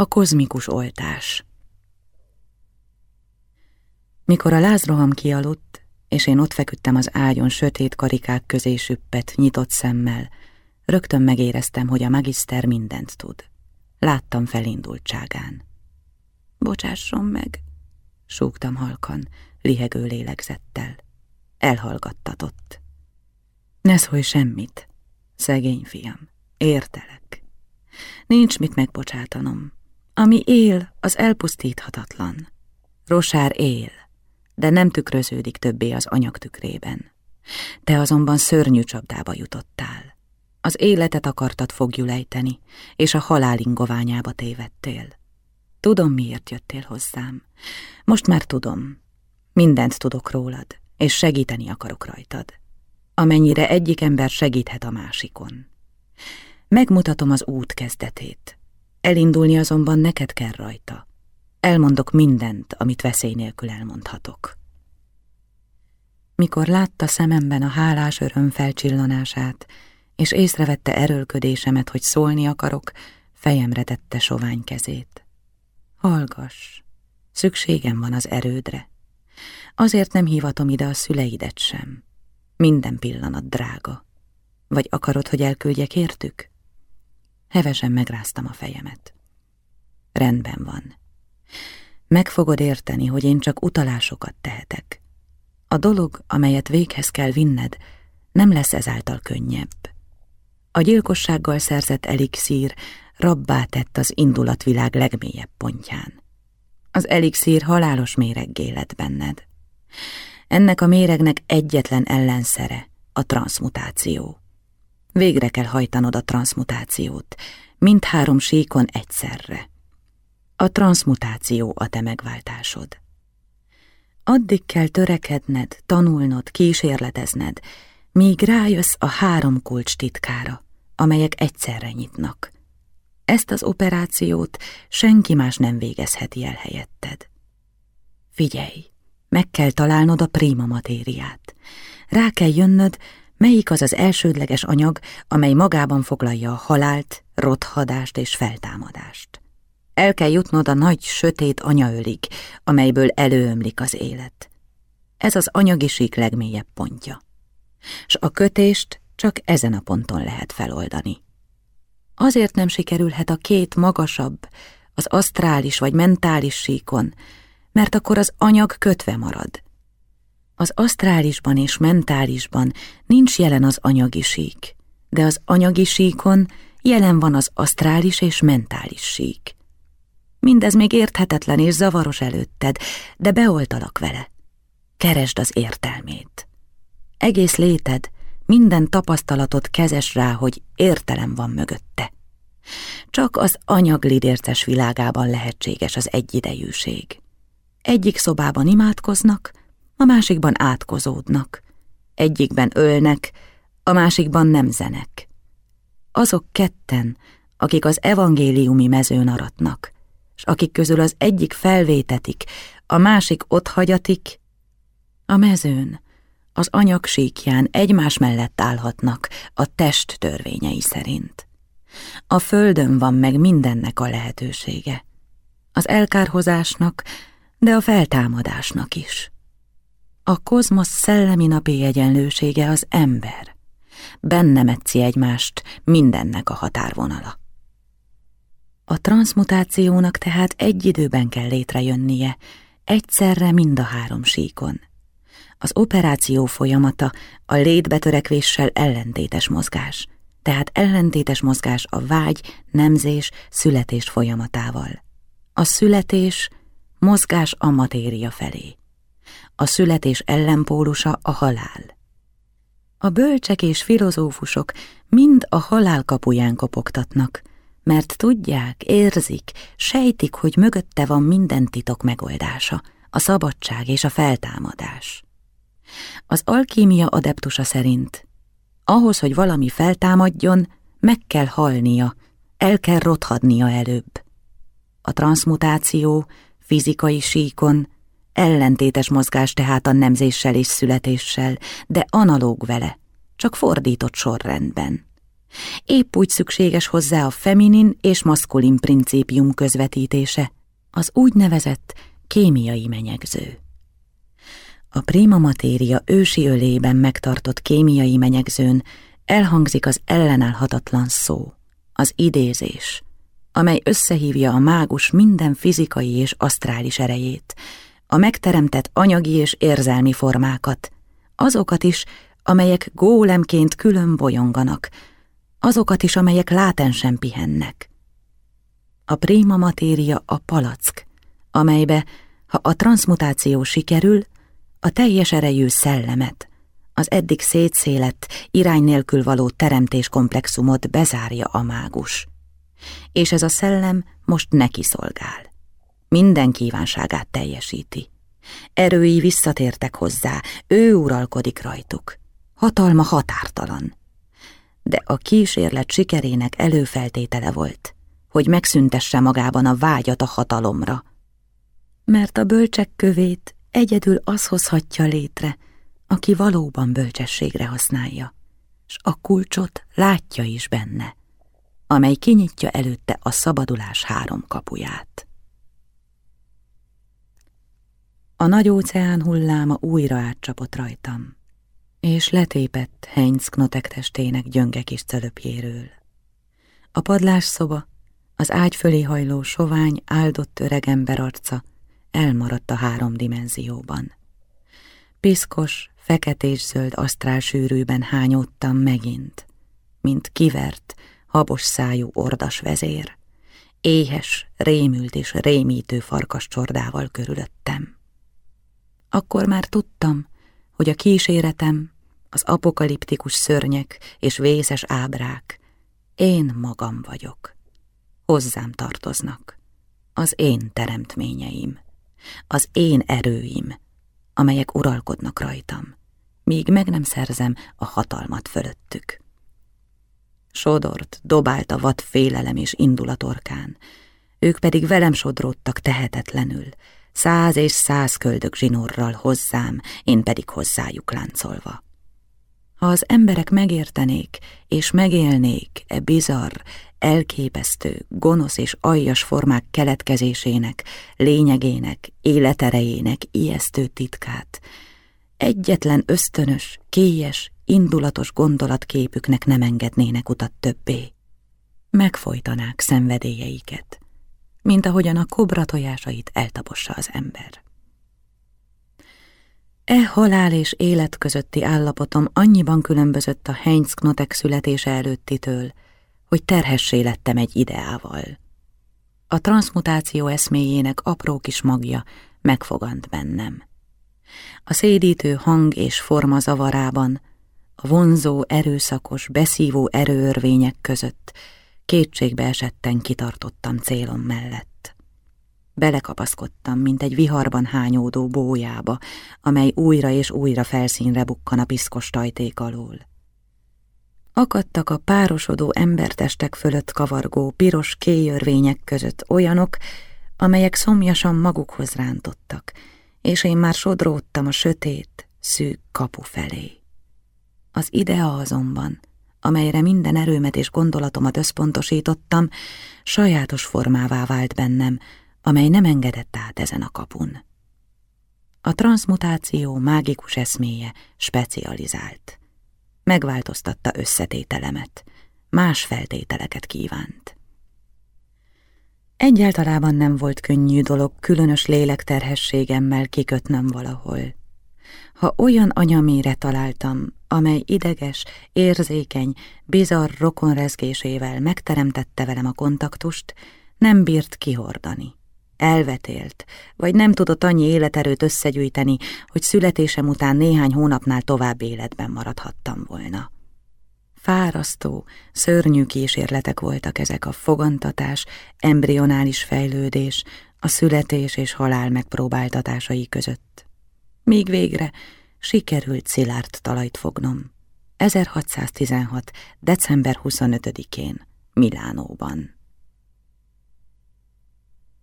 A kozmikus oltás Mikor a lázroham kialudt, és én ott feküdtem az ágyon sötét karikák közé süppet, nyitott szemmel, rögtön megéreztem, hogy a magiszter mindent tud. Láttam felindultságán. Bocsásson meg, súgtam halkan, lihegő lélegzettel. Elhallgattatott. Ne szólj semmit, szegény fiam, értelek. Nincs mit megbocsátanom. Ami él, az elpusztíthatatlan. Rosár él, de nem tükröződik többé az anyag tükrében. Te azonban szörnyű csapdába jutottál. Az életet akartad fogjulejteni, és a halál ingoványába tévedtél. Tudom, miért jöttél hozzám. Most már tudom. Mindent tudok rólad, és segíteni akarok rajtad. Amennyire egyik ember segíthet a másikon. Megmutatom az út kezdetét. Elindulni azonban neked kell rajta. Elmondok mindent, amit veszély nélkül elmondhatok. Mikor látta szememben a hálás öröm felcsillanását, és észrevette erőlködésemet, hogy szólni akarok, fejemre tette sovány kezét. Hallgass, szükségem van az erődre. Azért nem hívatom ide a szüleidet sem. Minden pillanat drága. Vagy akarod, hogy elküldjek értük? Hevesen megráztam a fejemet. Rendben van. Meg fogod érteni, hogy én csak utalásokat tehetek. A dolog, amelyet véghez kell vinned, nem lesz ezáltal könnyebb. A gyilkossággal szerzett elixír rabbá tett az indulatvilág legmélyebb pontján. Az elixír halálos méreggé lett benned. Ennek a méregnek egyetlen ellenszere a transmutáció. Végre kell hajtanod a transmutációt, mindhárom síkon egyszerre. A transmutáció a te megváltásod. Addig kell törekedned, tanulnod, kísérletezned, míg rájössz a három kulcs titkára, amelyek egyszerre nyitnak. Ezt az operációt senki más nem végezheti el helyetted. Figyelj, meg kell találnod a prima matériát. Rá kell jönnöd, melyik az az elsődleges anyag, amely magában foglalja a halált, rothadást és feltámadást. El kell jutnod a nagy, sötét anyaölig, amelyből előömlik az élet. Ez az anyagi legmélyebb pontja. S a kötést csak ezen a ponton lehet feloldani. Azért nem sikerülhet a két magasabb, az asztrális vagy mentális síkon, mert akkor az anyag kötve marad. Az asztrálisban és mentálisban nincs jelen az anyagi sík, de az anyagi síkon jelen van az asztrális és mentális sík. Mindez még érthetetlen és zavaros előtted, de beoltalak vele. Keresd az értelmét. Egész léted, minden tapasztalatot kezes rá, hogy értelem van mögötte. Csak az anyag lidérces világában lehetséges az egyidejűség. Egyik szobában imádkoznak, a másikban átkozódnak. Egyikben ölnek, a másikban nem zenek. Azok ketten, akik az evangéliumi mezőn aratnak, s akik közül az egyik felvétetik, a másik ott hagyatik, a mezőn, az anyag síkján egymás mellett állhatnak a test törvényei szerint. A földön van meg mindennek a lehetősége. Az elkárhozásnak, de a feltámadásnak is. A kozmosz szellemi napi egyenlősége az ember. Benne metszi egymást mindennek a határvonala. A transmutációnak tehát egy időben kell létrejönnie, egyszerre mind a három síkon. Az operáció folyamata a létbetörekvéssel ellentétes mozgás, tehát ellentétes mozgás a vágy, nemzés, születés folyamatával. A születés mozgás a matéria felé. A születés ellenpólusa a halál. A bölcsek és filozófusok mind a halál kapuján kopogtatnak, mert tudják, érzik, sejtik, hogy mögötte van minden titok megoldása, a szabadság és a feltámadás. Az alkímia adeptusa szerint ahhoz, hogy valami feltámadjon, meg kell halnia, el kell rothadnia előbb. A transmutáció fizikai síkon ellentétes mozgás tehát a nemzéssel és születéssel, de analóg vele, csak fordított sorrendben. Épp úgy szükséges hozzá a feminin és maszkulin principium közvetítése, az úgynevezett kémiai menyegző. A prima matéria ősi ölében megtartott kémiai menyegzőn elhangzik az ellenállhatatlan szó, az idézés, amely összehívja a mágus minden fizikai és asztrális erejét, a megteremtett anyagi és érzelmi formákat, azokat is, amelyek gólemként külön bolyonganak, azokat is, amelyek látensen pihennek. A prima matéria a palack, amelybe, ha a transmutáció sikerül, a teljes erejű szellemet, az eddig szétszélett, irány nélkül való teremtés komplexumot bezárja a mágus. És ez a szellem most neki szolgál. Minden kívánságát teljesíti. Erői visszatértek hozzá, ő uralkodik rajtuk. Hatalma határtalan. De a kísérlet sikerének előfeltétele volt, hogy megszüntesse magában a vágyat a hatalomra. Mert a bölcsek kövét egyedül az hozhatja létre, aki valóban bölcsességre használja, s a kulcsot látja is benne, amely kinyitja előtte a szabadulás három kapuját. A nagy óceán hulláma újra átcsapott rajtam, és letépett Heinz Knotek testének gyönge kis cölöpjéről. A padlás szoba, az ágy fölé hajló sovány, áldott öregember arca elmaradt a három dimenzióban. Piszkos, feketés-zöld asztrál sűrűben hányódtam megint, mint kivert, habos szájú ordas vezér, éhes, rémült és rémítő farkas csordával körülöttem. Akkor már tudtam, hogy a kíséretem, az apokaliptikus szörnyek és vészes ábrák, én magam vagyok. Hozzám tartoznak, az én teremtményeim, az én erőim, amelyek uralkodnak rajtam, míg meg nem szerzem a hatalmat fölöttük. Sodort dobált a vad félelem és indulatorkán, ők pedig velem sodródtak tehetetlenül, száz és száz köldök zsinórral hozzám, én pedig hozzájuk láncolva. Ha az emberek megértenék és megélnék e bizarr, elképesztő, gonosz és aljas formák keletkezésének, lényegének, életerejének ijesztő titkát, egyetlen ösztönös, kélyes, indulatos gondolatképüknek nem engednének utat többé. Megfojtanák szenvedélyeiket, mint ahogyan a kobra tojásait eltapossa az ember. E halál és élet közötti állapotom annyiban különbözött a Heinz Knotek születése előttitől, hogy terhessé lettem egy ideával. A transmutáció eszméjének apró kis magja megfogant bennem. A szédítő hang és forma zavarában, a vonzó, erőszakos, beszívó erőörvények között kétségbe esetten kitartottam célom mellett. Belekapaszkodtam, mint egy viharban hányódó bójába, amely újra és újra felszínre bukkan a piszkos tajték alól. Akadtak a párosodó embertestek fölött kavargó piros kéjörvények között olyanok, amelyek szomjasan magukhoz rántottak, és én már sodródtam a sötét, szűk kapu felé. Az idea azonban, amelyre minden erőmet és gondolatomat összpontosítottam, sajátos formává vált bennem, amely nem engedett át ezen a kapun. A transmutáció mágikus eszméje specializált. Megváltoztatta összetételemet, más feltételeket kívánt. Egyáltalában nem volt könnyű dolog különös lélekterhességemmel kikötnöm valahol. Ha olyan anyamére találtam, amely ideges, érzékeny, bizarr rokonrezgésével megteremtette velem a kontaktust, nem bírt kihordani. Elvetélt, vagy nem tudott annyi életerőt összegyűjteni, hogy születésem után néhány hónapnál tovább életben maradhattam volna. Fárasztó, szörnyű kísérletek voltak ezek a fogantatás, embrionális fejlődés, a születés és halál megpróbáltatásai között. Míg végre sikerült szilárd talajt fognom. 1616. december 25-én, Milánóban.